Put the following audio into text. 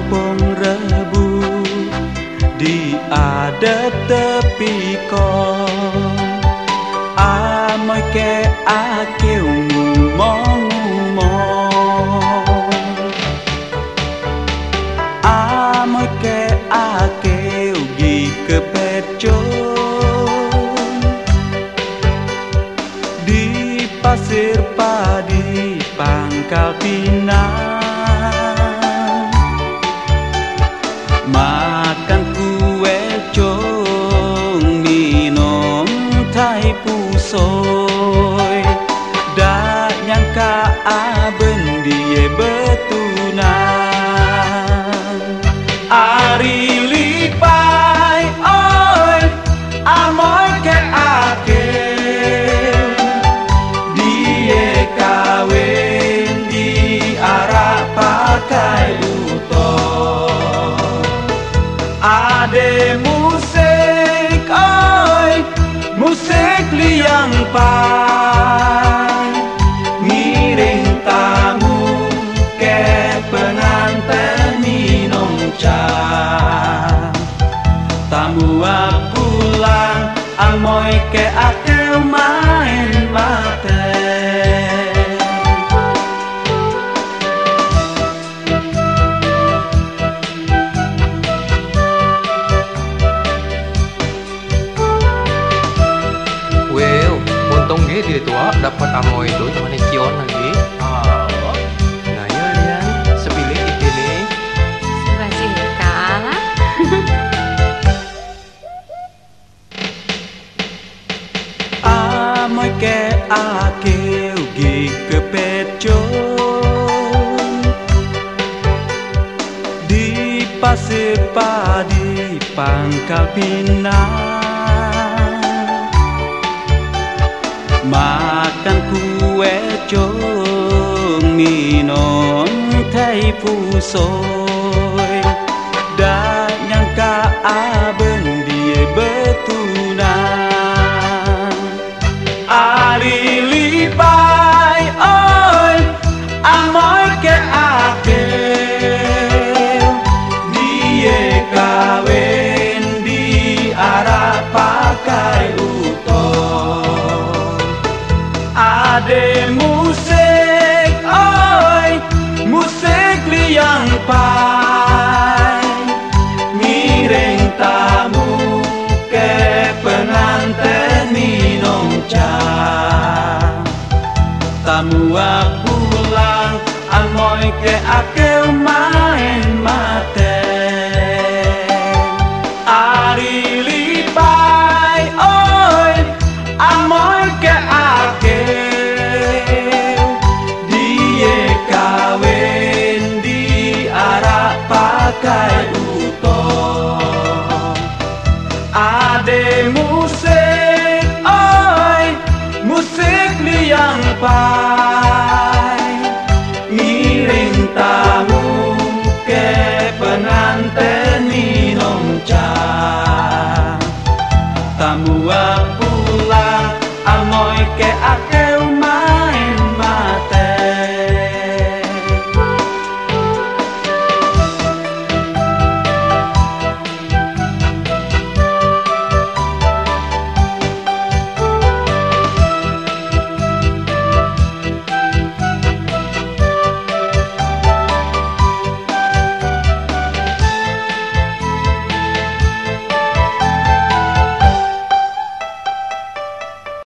kampung rebu di ada tepi kong amoy ke akeu ngumong ngumong amoy ke akeu gi kepecon pasir padi pangkal pinang. Ari I really oi Amor ke ake. Die kawin di arah pakai buto Ade musik oi Musik liang pa. Tamu pulang amoy ke akel main mate dia tua dapat amoy itu teman kion lagi. Oh. Ke ake ugi kepecon di pasir padi pangkal pinang makan kue chong minum thay pusoi ade musik oi musik liang pai. Miring tamu ke pengantin minum cah tamu pulang amoy ke akel goodbye.